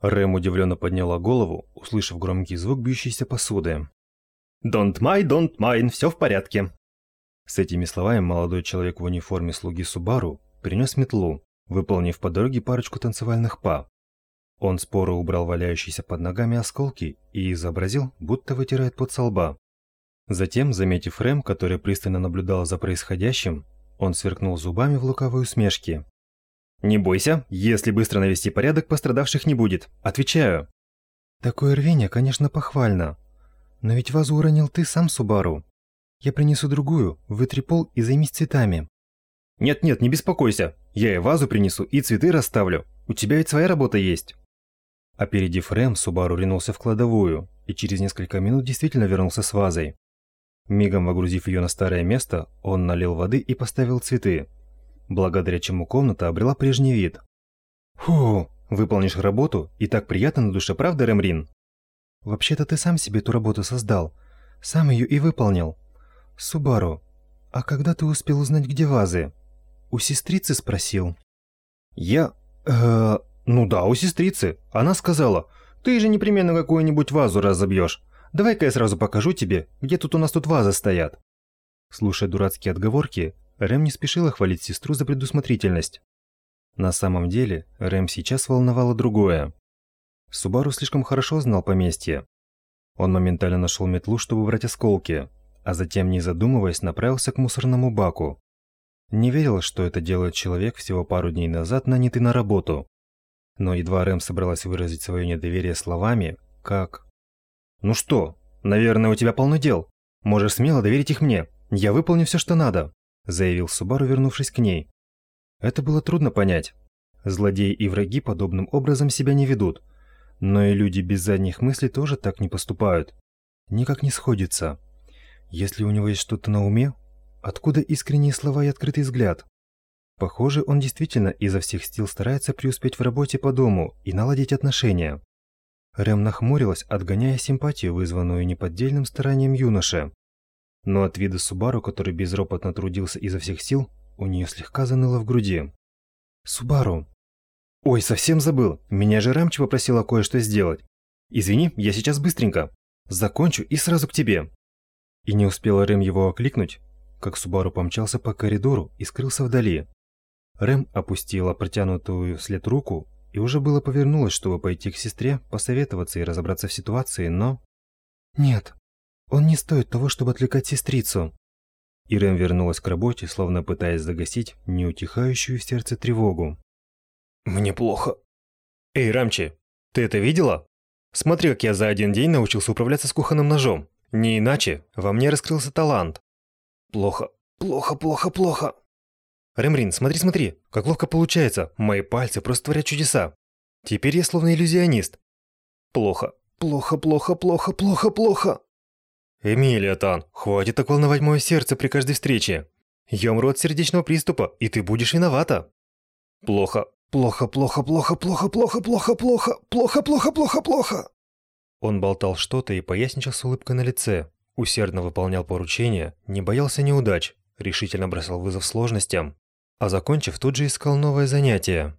Рэм удивленно подняла голову, услышав громкий звук бьющейся посуды. «Don't mind, don't mind, все в порядке». С этими словами молодой человек в униформе слуги Субару принес метлу, выполнив по дороге парочку танцевальных па. Он споро убрал валяющиеся под ногами осколки и изобразил, будто вытирает под со лба. Затем, заметив Рэм, который пристально наблюдал за происходящим, он сверкнул зубами в лукавой усмешке. «Не бойся, если быстро навести порядок, пострадавших не будет. Отвечаю». «Такое рвение, конечно, похвально. Но ведь вазу уронил ты сам, Субару. Я принесу другую, вытри пол и займись цветами». «Нет-нет, не беспокойся. Я и вазу принесу, и цветы расставлю. У тебя ведь своя работа есть». Опередив Рэм, Субару ринулся в кладовую и через несколько минут действительно вернулся с вазой. Мигом вогрузив ее на старое место, он налил воды и поставил цветы, благодаря чему комната обрела прежний вид. «Фу, выполнишь работу, и так приятно на душе, правда, Ремрин?» «Вообще-то ты сам себе эту работу создал, сам ее и выполнил. Субару, а когда ты успел узнать, где вазы? У сестрицы спросил?» «Я... э ну да, у сестрицы. Она сказала, ты же непременно какую-нибудь вазу разобьешь. Давай-ка я сразу покажу тебе, где тут у нас тут вазы стоят. Слушая дурацкие отговорки, Рэм не спешила хвалить сестру за предусмотрительность. На самом деле, Рэм сейчас волновало другое. Субару слишком хорошо знал поместье. Он моментально нашел метлу, чтобы брать осколки, а затем, не задумываясь, направился к мусорному баку. Не верил, что это делает человек, всего пару дней назад нанятый на работу. Но едва Рэм собралась выразить свое недоверие словами, как... «Ну что, наверное, у тебя полно дел. Можешь смело доверить их мне. Я выполню все, что надо», заявил Субару, вернувшись к ней. Это было трудно понять. Злодеи и враги подобным образом себя не ведут. Но и люди без задних мыслей тоже так не поступают. Никак не сходится. Если у него есть что-то на уме, откуда искренние слова и открытый взгляд? Похоже, он действительно изо всех сил старается преуспеть в работе по дому и наладить отношения. Рэм нахмурилась, отгоняя симпатию, вызванную неподдельным старанием юноши. Но от вида Субару, который безропотно трудился изо всех сил, у нее слегка заныло в груди. «Субару!» «Ой, совсем забыл! Меня же Рамчи попросила кое-что сделать. Извини, я сейчас быстренько. Закончу и сразу к тебе». И не успела Рэм его окликнуть, как Субару помчался по коридору и скрылся вдали. Рэм опустила протянутую вслед руку и уже было повернулась, чтобы пойти к сестре, посоветоваться и разобраться в ситуации, но... «Нет, он не стоит того, чтобы отвлекать сестрицу». И Рэм вернулась к работе, словно пытаясь загасить неутихающую в сердце тревогу. «Мне плохо». «Эй, Рамчи, ты это видела? Смотри, как я за один день научился управляться с кухонным ножом. Не иначе, во мне раскрылся талант. Плохо, плохо, плохо, плохо. Ремрин, смотри, смотри, как ловко получается. Мои пальцы просто творят чудеса. Теперь я словно иллюзионист. Плохо, плохо, плохо, плохо, плохо, плохо. Эмилия Тан, хватит так волновать мое сердце при каждой встрече. Я умру от сердечного приступа, и ты будешь виновата. Плохо, плохо, плохо, плохо, плохо, плохо, плохо, плохо, плохо, плохо, плохо, плохо. Он болтал что-то и поясничал с улыбкой на лице. Усердно выполнял поручения, не боялся неудач, решительно бросал вызов сложностям а закончив, тут же искал новое занятие.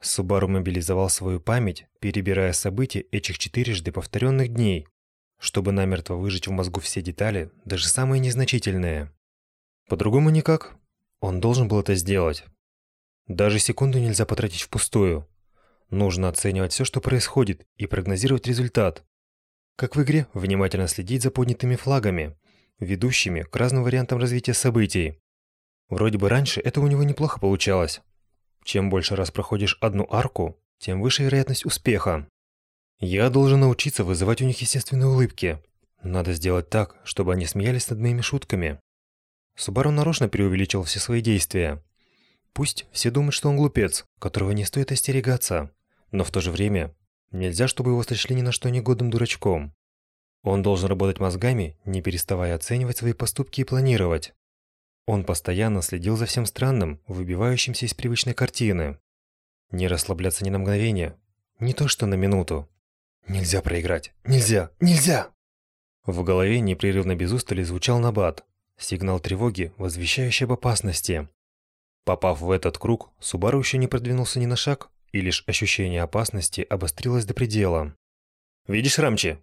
Субару мобилизовал свою память, перебирая события этих четырежды повторенных дней, чтобы намертво выжить в мозгу все детали, даже самые незначительные. По-другому никак. Он должен был это сделать. Даже секунду нельзя потратить впустую. Нужно оценивать все, что происходит, и прогнозировать результат. Как в игре, внимательно следить за поднятыми флагами, ведущими к разным вариантам развития событий. Вроде бы раньше это у него неплохо получалось. Чем больше раз проходишь одну арку, тем выше вероятность успеха. Я должен научиться вызывать у них естественные улыбки. Надо сделать так, чтобы они смеялись над моими шутками. Субару нарочно преувеличил все свои действия. Пусть все думают, что он глупец, которого не стоит остерегаться, но в то же время нельзя, чтобы его сочли ни на что негодным дурачком. Он должен работать мозгами, не переставая оценивать свои поступки и планировать. Он постоянно следил за всем странным, выбивающимся из привычной картины. Не расслабляться ни на мгновение, не то что на минуту. Нельзя проиграть. Нельзя. Нельзя. В голове непрерывно без устали звучал набат, сигнал тревоги, возвещающий об опасности. Попав в этот круг, Субару еще не продвинулся ни на шаг и лишь ощущение опасности обострилось до предела. «Видишь, Рамчи?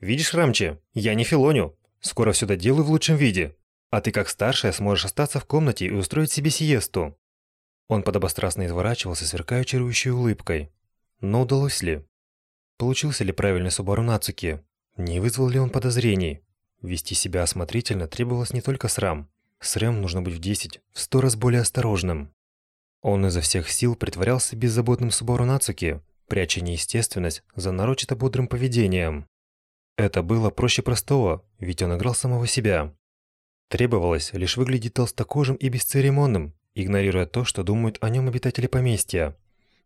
Видишь, Рамчи? Я не филоню. Скоро все доделаю в лучшем виде. А ты как старшая сможешь остаться в комнате и устроить себе сиесту». Он подобострастно изворачивался, сверкая чарующей улыбкой. Но удалось ли? Получился ли правильный Субару Нацуки? Не вызвал ли он подозрений? Вести себя осмотрительно требовалось не только с Рам. С Рэм нужно быть в 10, в 100 раз более осторожным. Он изо всех сил притворялся беззаботным Субару Нацуки, пряча неестественность за нарочито бодрым поведением. Это было проще простого, ведь он играл самого себя. Требовалось лишь выглядеть толстокожим и бесцеремонным, игнорируя то, что думают о нем обитатели поместья.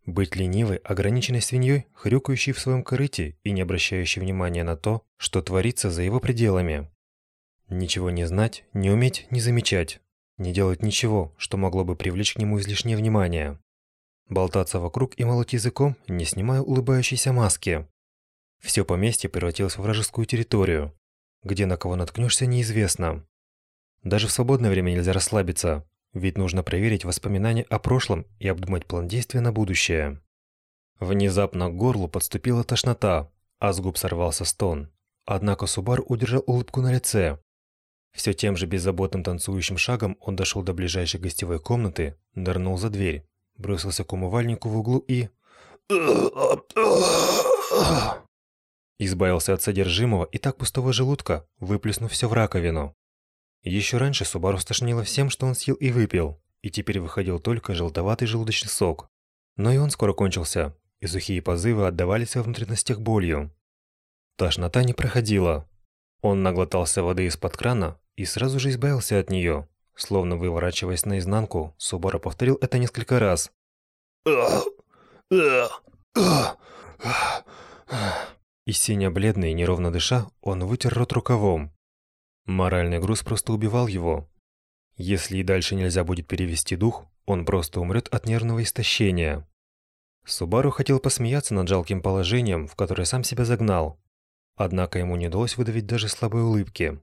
Быть ленивой, ограниченной свиньей, хрюкающей в своем корыте и не обращающей внимания на то, что творится за его пределами. Ничего не знать, не уметь, не замечать. Не делать ничего, что могло бы привлечь к нему излишнее внимание. Болтаться вокруг и молоть языком, не снимая улыбающейся маски. Все поместье превратилось в вражескую территорию, где на кого наткнешься неизвестно. Даже в свободное время нельзя расслабиться, ведь нужно проверить воспоминания о прошлом и обдумать план действия на будущее. Внезапно к горлу подступила тошнота, а с губ сорвался стон. Однако Субар удержал улыбку на лице. Все тем же беззаботным танцующим шагом он дошел до ближайшей гостевой комнаты, нырнул за дверь, бросился к умывальнику в углу и... Избавился от содержимого и так пустого желудка, выплеснув все в раковину. Еще раньше Субару стошнило всем, что он съел и выпил, и теперь выходил только желтоватый желудочный сок. Но и он скоро кончился, и сухие позывы отдавались во внутренностях болью. Тошнота не проходила. Он наглотался воды из-под крана и сразу же избавился от нее. Словно выворачиваясь наизнанку, Субару повторил это несколько раз. И синя бледный, неровно дыша, он вытер рот рукавом. Моральный груз просто убивал его. Если и дальше нельзя будет перевести дух, он просто умрет от нервного истощения. Субару хотел посмеяться над жалким положением, в которое сам себя загнал. Однако ему не удалось выдавить даже слабой улыбки.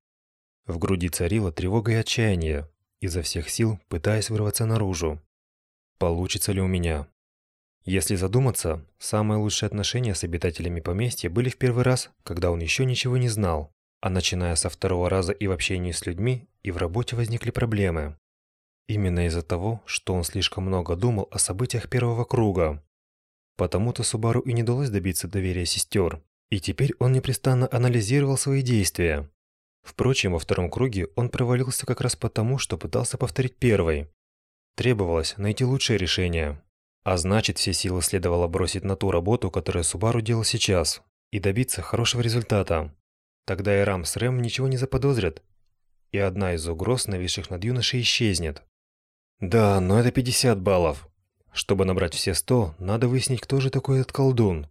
В груди царила тревога и отчаяние, изо всех сил пытаясь вырваться наружу. Получится ли у меня? Если задуматься, самые лучшие отношения с обитателями поместья были в первый раз, когда он еще ничего не знал. А начиная со второго раза и в общении с людьми, и в работе возникли проблемы. Именно из-за того, что он слишком много думал о событиях первого круга. Потому-то Субару и не удалось добиться доверия сестер. И теперь он непрестанно анализировал свои действия. Впрочем, во втором круге он провалился как раз потому, что пытался повторить первый. Требовалось найти лучшее решение. А значит, все силы следовало бросить на ту работу, которую Субару делал сейчас, и добиться хорошего результата. Тогда и Рам с Рэм ничего не заподозрят, и одна из угроз, нависших над юношей, исчезнет. Да, но это 50 баллов. Чтобы набрать все 100, надо выяснить, кто же такой этот колдун.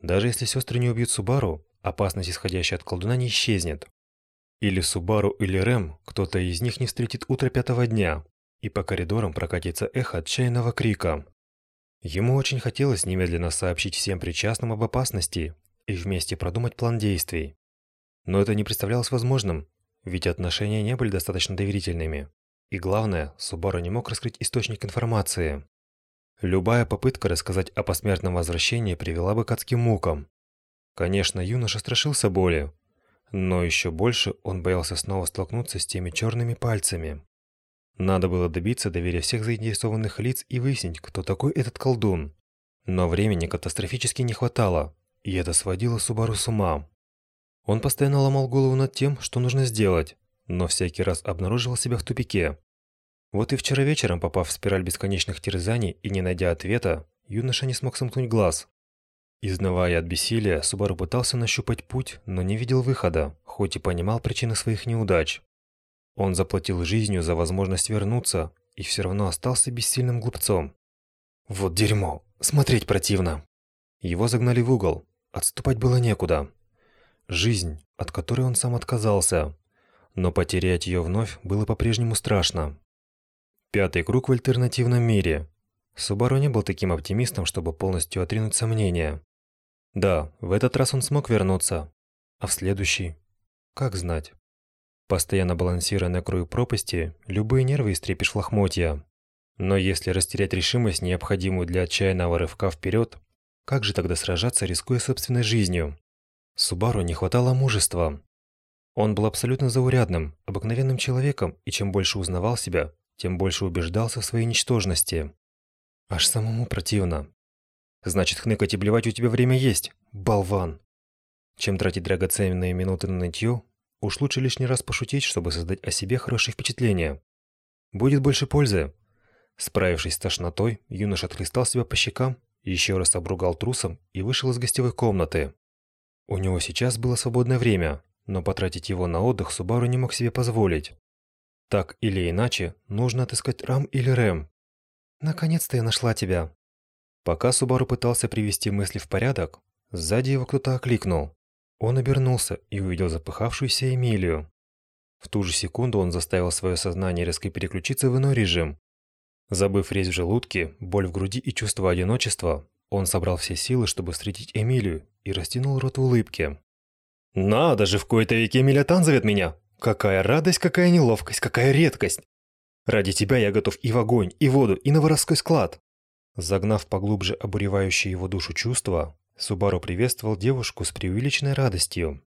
Даже если сестры не убьют Субару, опасность, исходящая от колдуна, не исчезнет. Или Субару, или Рэм, кто-то из них не встретит утро пятого дня, и по коридорам прокатится эхо отчаянного крика. Ему очень хотелось немедленно сообщить всем причастным об опасности и вместе продумать план действий. Но это не представлялось возможным, ведь отношения не были достаточно доверительными. И главное, Субару не мог раскрыть источник информации. Любая попытка рассказать о посмертном возвращении привела бы к адским мукам. Конечно, юноша страшился боли, но еще больше он боялся снова столкнуться с теми черными пальцами. Надо было добиться доверия всех заинтересованных лиц и выяснить, кто такой этот колдун. Но времени катастрофически не хватало, и это сводило Субару с ума. Он постоянно ломал голову над тем, что нужно сделать, но всякий раз обнаруживал себя в тупике. Вот и вчера вечером, попав в спираль бесконечных терзаний и не найдя ответа, юноша не смог сомкнуть глаз. Изнывая от бессилия, Субару пытался нащупать путь, но не видел выхода, хоть и понимал причины своих неудач. Он заплатил жизнью за возможность вернуться и все равно остался бессильным глупцом. Вот дерьмо, смотреть противно. Его загнали в угол, отступать было некуда. Жизнь, от которой он сам отказался. Но потерять ее вновь было по-прежнему страшно. Пятый круг в альтернативном мире. Субару не был таким оптимистом, чтобы полностью отринуть сомнения. Да, в этот раз он смог вернуться. А в следующий? Как знать? Постоянно балансируя на краю пропасти, любые нервы истрепишь лохмотья. Но если растерять решимость, необходимую для отчаянного рывка вперед, как же тогда сражаться, рискуя собственной жизнью? Субару не хватало мужества. Он был абсолютно заурядным, обыкновенным человеком, и чем больше узнавал себя, тем больше убеждался в своей ничтожности. Аж самому противно. Значит, хныкать и блевать у тебя время есть, болван. Чем тратить драгоценные минуты на нытье, уж лучше лишний раз пошутить, чтобы создать о себе хорошее впечатление. Будет больше пользы. Справившись с тошнотой, юноша отхлестал себя по щекам, еще раз обругал трусом и вышел из гостевой комнаты. У него сейчас было свободное время, но потратить его на отдых Субару не мог себе позволить. Так или иначе, нужно отыскать Рам или Рэм. Наконец-то я нашла тебя. Пока Субару пытался привести мысли в порядок, сзади его кто-то окликнул. Он обернулся и увидел запыхавшуюся Эмилию. В ту же секунду он заставил свое сознание резко переключиться в иной режим. Забыв резь в желудке, боль в груди и чувство одиночества, он собрал все силы, чтобы встретить Эмилию, и растянул рот в улыбке. «Надо же, в кои-то веки Эмилия Тан зовет меня! Какая радость, какая неловкость, какая редкость! Ради тебя я готов и в огонь, и в воду, и на воровской склад!» Загнав поглубже обуревающее его душу чувства, Субару приветствовал девушку с преувеличенной радостью.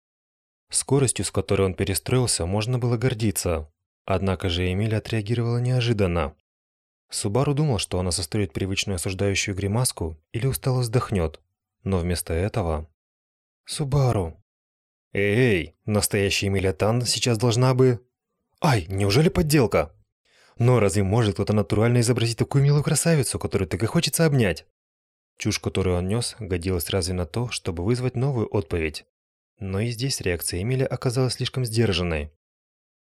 Скоростью, с которой он перестроился, можно было гордиться. Однако же Эмиль отреагировала неожиданно. Субару думал, что она состроит привычную осуждающую гримаску или устало вздохнет, но вместо этого... «Субару!» «Эй, настоящая Эмилия Тан сейчас должна бы...» «Ай, неужели подделка?» «Но разве может кто-то натурально изобразить такую милую красавицу, которую так и хочется обнять?» Чушь, которую он нес, годилась разве на то, чтобы вызвать новую отповедь. Но и здесь реакция Эмили оказалась слишком сдержанной.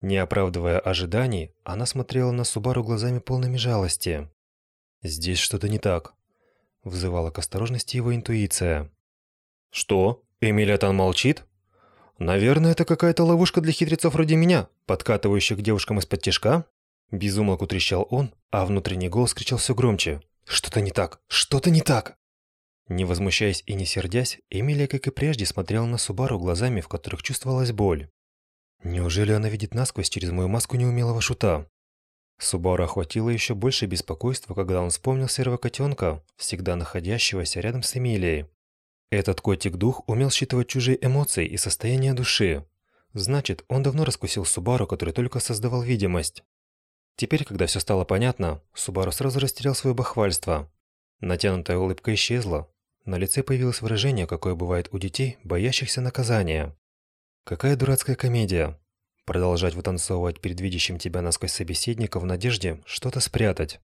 Не оправдывая ожиданий, она смотрела на Субару глазами полными жалости. «Здесь что-то не так», — взывала к осторожности его интуиция. «Что? Эмилия Тан молчит? Наверное, это какая-то ловушка для хитрецов вроде меня, подкатывающих к девушкам из-под тяжка?» Безумолку трещал он, а внутренний голос кричал все громче. «Что-то не так! Что-то не так!» Не возмущаясь и не сердясь, Эмилия, как и прежде, смотрела на Субару глазами, в которых чувствовалась боль. Неужели она видит насквозь через мою маску неумелого шута? Субару охватило еще больше беспокойства, когда он вспомнил серого котенка, всегда находящегося рядом с Эмилией. Этот котик-дух умел считывать чужие эмоции и состояние души. Значит, он давно раскусил Субару, который только создавал видимость. Теперь, когда все стало понятно, Субару сразу растерял свое бахвальство. Натянутая улыбка исчезла, на лице появилось выражение, какое бывает у детей, боящихся наказания. Какая дурацкая комедия. Продолжать вытанцовывать перед видящим тебя насквозь собеседника в надежде что-то спрятать.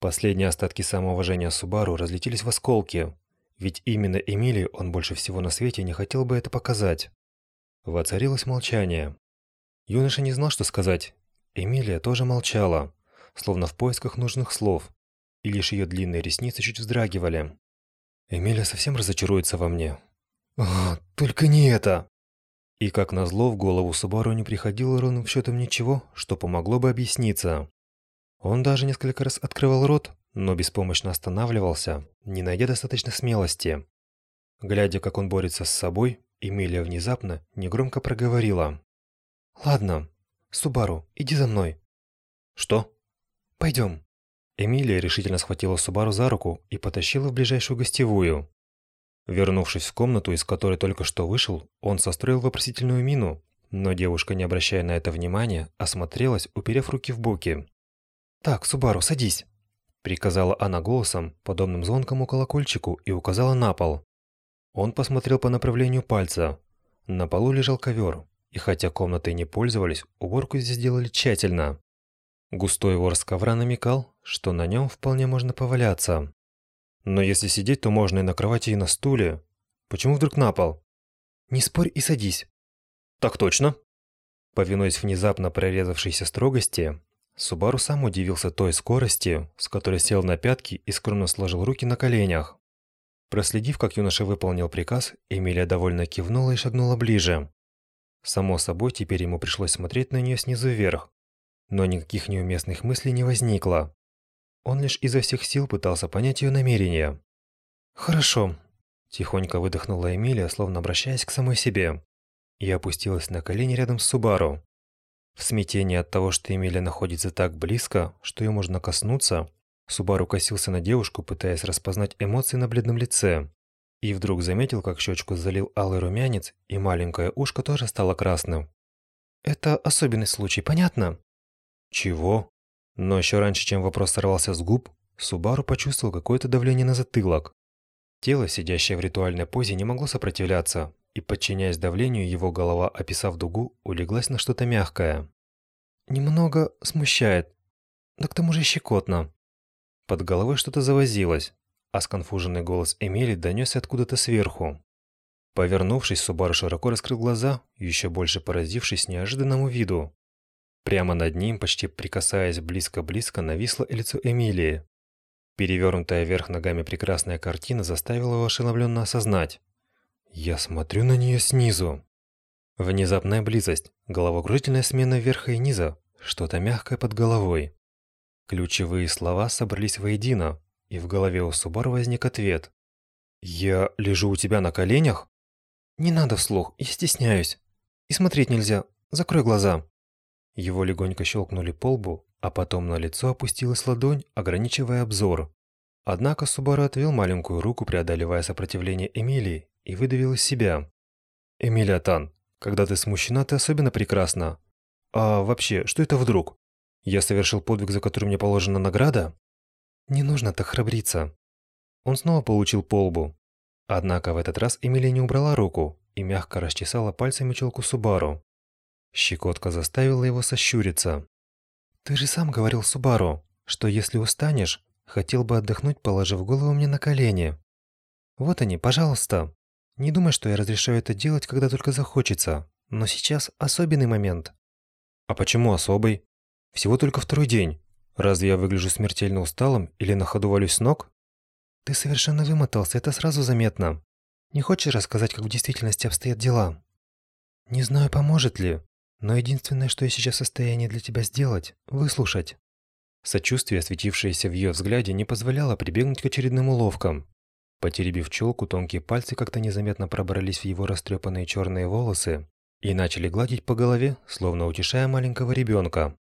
Последние остатки самоуважения Субару разлетелись в осколки, ведь именно Эмилии он больше всего на свете не хотел бы это показать. Воцарилось молчание. Юноша не знал, что сказать. Эмилия тоже молчала, словно в поисках нужных слов, и лишь ее длинные ресницы чуть вздрагивали. Эмилия совсем разочаруется во мне. А, только не это. И как назло, в голову Субару не приходило ровным счетом ничего, что помогло бы объясниться. Он даже несколько раз открывал рот, но беспомощно останавливался, не найдя достаточно смелости. Глядя, как он борется с собой, Эмилия внезапно негромко проговорила. «Ладно, Субару, иди за мной». «Что?» «Пойдем». Эмилия решительно схватила Субару за руку и потащила в ближайшую гостевую. Вернувшись в комнату, из которой только что вышел, он состроил вопросительную мину, но девушка, не обращая на это внимания, осмотрелась, уперев руки в боки. «Так, Субару, садись!» Приказала она голосом, подобным звонкому колокольчику, и указала на пол. Он посмотрел по направлению пальца. На полу лежал ковер, и хотя комнатой не пользовались, уборку здесь делали тщательно. Густой ворс ковра намекал, что на нем вполне можно поваляться. Но если сидеть, то можно и на кровати, и на стуле. Почему вдруг на пол? Не спорь и садись. Так точно. Повинуясь внезапно прорезавшейся строгости, Субару сам удивился той скорости, с которой сел на пятки и скромно сложил руки на коленях. Проследив, как юноша выполнил приказ, Эмилия довольно кивнула и шагнула ближе. Само собой, теперь ему пришлось смотреть на нее снизу вверх, но никаких неуместных мыслей не возникло. Он лишь изо всех сил пытался понять ее намерения. «Хорошо», – тихонько выдохнула Эмилия, словно обращаясь к самой себе, и опустилась на колени рядом с Субару. В смятении от того, что Эмилия находится так близко, что ее можно коснуться, Субару косился на девушку, пытаясь распознать эмоции на бледном лице. И вдруг заметил, как щечку залил алый румянец, и маленькое ушко тоже стало красным. «Это особенный случай, понятно?» «Чего?» Но еще раньше, чем вопрос сорвался с губ, Субару почувствовал какое-то давление на затылок. Тело, сидящее в ритуальной позе, не могло сопротивляться, и, подчиняясь давлению, его голова, описав дугу, улеглась на что-то мягкое. «Немного смущает, да к тому же щекотно». Под головой что-то завозилось, а сконфуженный голос Эмили донесся откуда-то сверху. Повернувшись, Субару широко раскрыл глаза, еще больше поразившись неожиданному виду. Прямо над ним, почти прикасаясь близко-близко, нависло лицо Эмилии. Перевернутая вверх ногами прекрасная картина заставила его ошеломленно осознать. «Я смотрю на нее снизу». Внезапная близость, головокружительная смена верха и низа, что-то мягкое под головой. Ключевые слова собрались воедино, и в голове у Субару возник ответ. «Я лежу у тебя на коленях?» «Не надо вслух, я стесняюсь. И смотреть нельзя, закрой глаза». Его легонько щелкнули по лбу, а потом на лицо опустилась ладонь, ограничивая обзор. Однако Субару отвел маленькую руку, преодолевая сопротивление Эмилии, и выдавил из себя. «Эмилия Тан, когда ты смущена, ты особенно прекрасна. А вообще, что это вдруг? Я совершил подвиг, за который мне положена награда? Не нужно так храбриться». Он снова получил по лбу. Однако в этот раз Эмилия не убрала руку и мягко расчесала пальцами челку Субару. Щекотка заставила его сощуриться. «Ты же сам говорил Субару, что если устанешь, хотел бы отдохнуть, положив голову мне на колени. Вот они, пожалуйста. Не думай, что я разрешаю это делать, когда только захочется, но сейчас особенный момент». «А почему особый? Всего только второй день. Разве я выгляжу смертельно усталым или на ходу валюсь с ног?» «Ты совершенно вымотался, это сразу заметно. Не хочешь рассказать, как в действительности обстоят дела?» «Не знаю, поможет ли, но единственное, что я сейчас в состоянии для тебя сделать – выслушать». Сочувствие, светившееся в ее взгляде, не позволяло прибегнуть к очередным уловкам. Потеребив челку, тонкие пальцы как-то незаметно пробрались в его растрепанные черные волосы и начали гладить по голове, словно утешая маленького ребенка.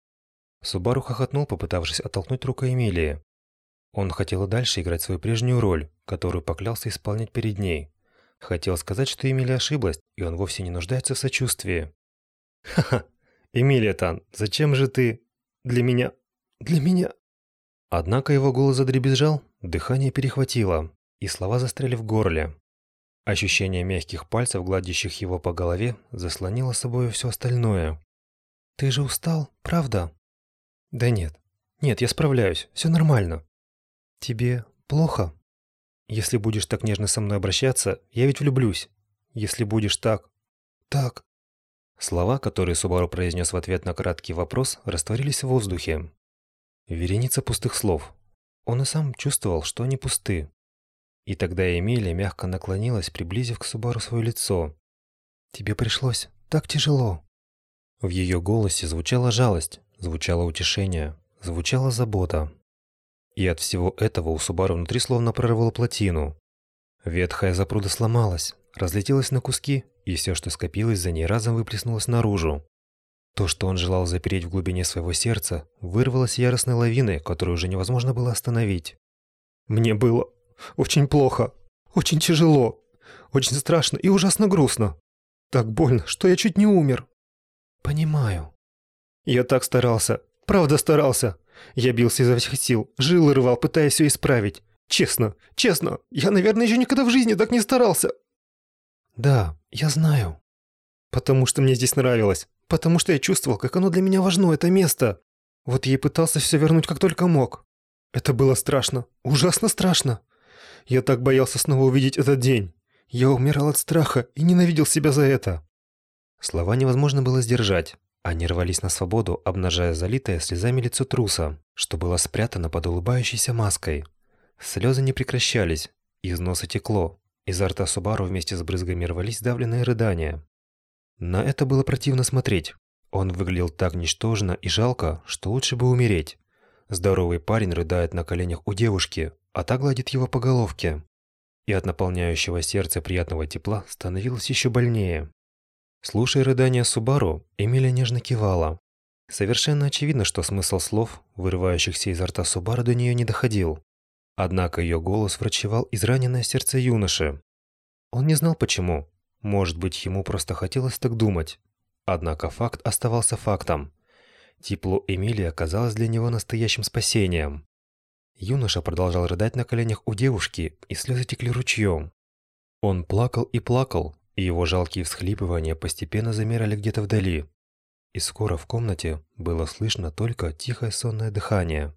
Субару хохотнул, попытавшись оттолкнуть руку Эмилии. Он хотел и дальше играть свою прежнюю роль, которую поклялся исполнять перед ней. Хотел сказать, что Эмилия ошиблась, и он вовсе не нуждается в сочувствии. Ха-ха. Эмилия зачем же ты для меня? Для меня? Однако его голос задребезжал, дыхание перехватило, и слова застряли в горле. Ощущение мягких пальцев, гладящих его по голове, заслонило собой все остальное. Ты же устал, правда? Да нет. Нет, я справляюсь. все нормально. Тебе плохо? Если будешь так нежно со мной обращаться, я ведь влюблюсь. Если будешь так... Так... Слова, которые Субару произнес в ответ на краткий вопрос, растворились в воздухе. Вереница пустых слов. Он и сам чувствовал, что они пусты. И тогда Эмилия мягко наклонилась, приблизив к Субару свое лицо. «Тебе пришлось так тяжело». В ее голосе звучала жалость, звучало утешение, звучала забота. И от всего этого у Субару внутри словно прорвало плотину. Ветхая запруда сломалась, разлетелась на куски и все, что скопилось за ней, разом выплеснулось наружу. То, что он желал запереть в глубине своего сердца, вырвалось яростной лавиной, которую уже невозможно было остановить. «Мне было очень плохо, очень тяжело, очень страшно и ужасно грустно. Так больно, что я чуть не умер». «Понимаю». «Я так старался, правда старался. Я бился изо всех сил, жил и рвал, пытаясь все исправить. Честно, честно, я, наверное, еще никогда в жизни так не старался». «Да, я знаю». «Потому что мне здесь нравилось. Потому что я чувствовал, как оно для меня важно, это место. Вот я и пытался все вернуть, как только мог. Это было страшно. Ужасно страшно. Я так боялся снова увидеть этот день. Я умирал от страха и ненавидел себя за это». Слова невозможно было сдержать. Они рвались на свободу, обнажая залитое слезами лицо труса, что было спрятано под улыбающейся маской. Слезы не прекращались, из носа текло, Изо рта Субару вместе с брызгами рвались давленные рыдания. На это было противно смотреть. Он выглядел так ничтожно и жалко, что лучше бы умереть. Здоровый парень рыдает на коленях у девушки, а та гладит его по головке. И от наполняющего сердце приятного тепла становилось еще больнее. Слушая рыдания Субару, Эмилия нежно кивала. Совершенно очевидно, что смысл слов, вырывающихся изо рта Субару, до нее не доходил. Однако ее голос врачевал израненное сердце юноши. Он не знал почему. Может быть, ему просто хотелось так думать. Однако факт оставался фактом. Тепло Эмилии оказалось для него настоящим спасением. Юноша продолжал рыдать на коленях у девушки, и слезы текли ручьем. Он плакал и плакал, и его жалкие всхлипывания постепенно замирали где-то вдали. И скоро в комнате было слышно только тихое сонное дыхание.